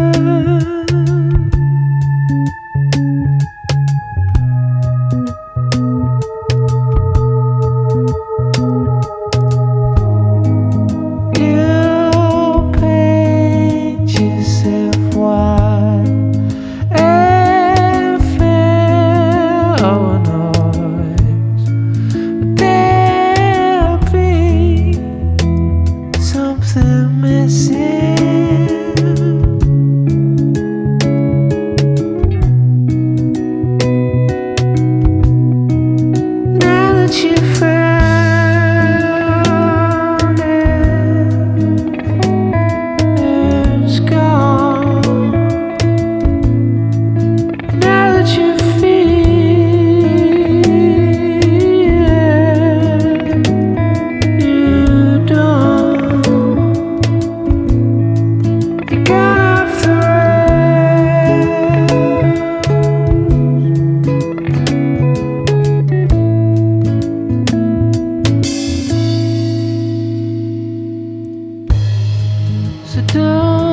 love. So don't.